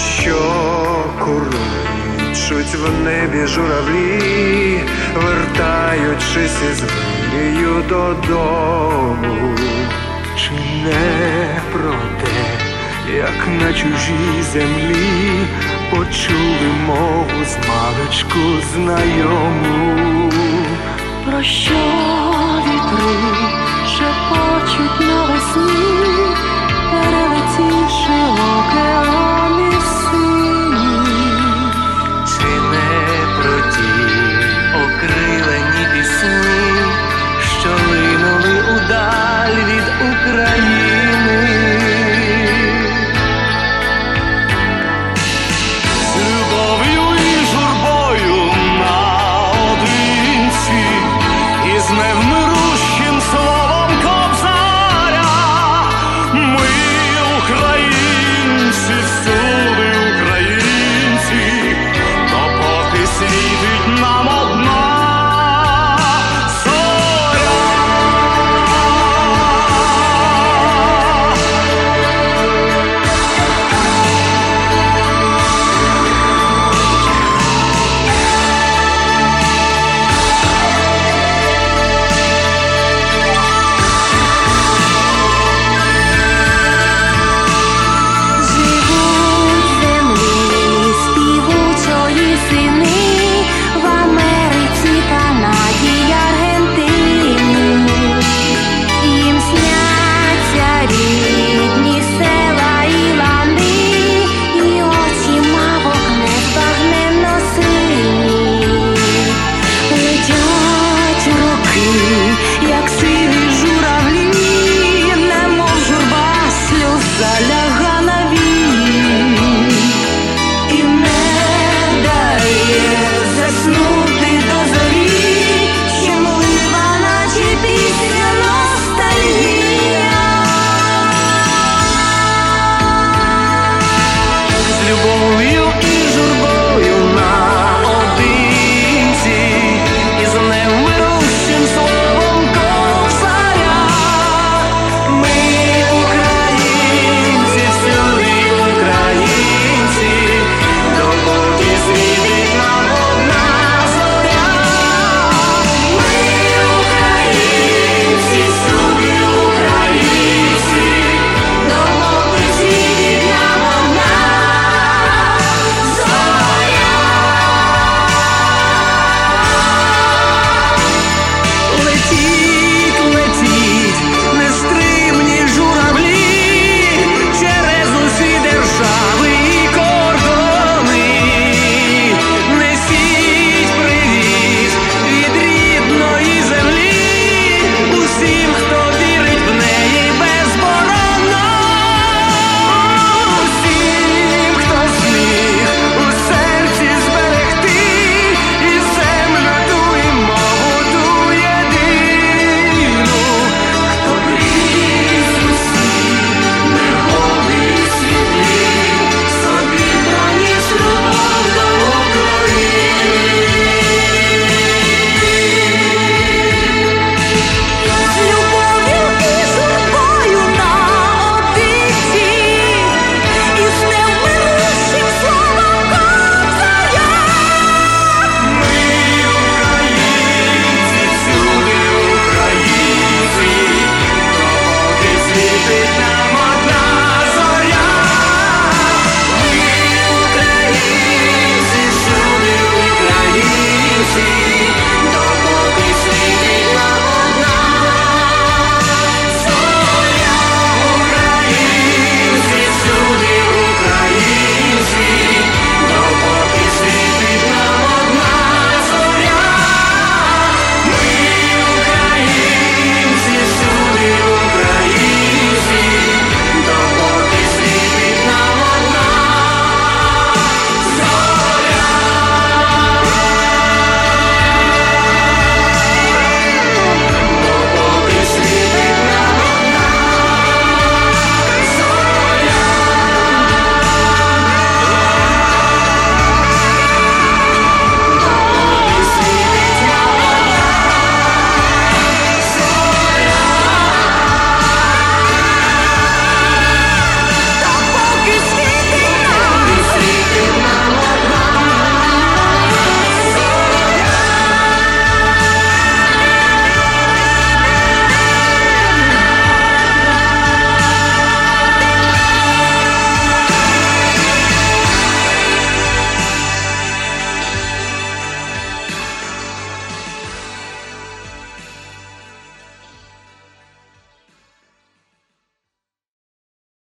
що куричуть в небі журавлі, вертаючись із вирію додому, чи не про те, як на чужій землі почули мову з маличку знайому, про що вітри шепочуть навесні? Baby, now.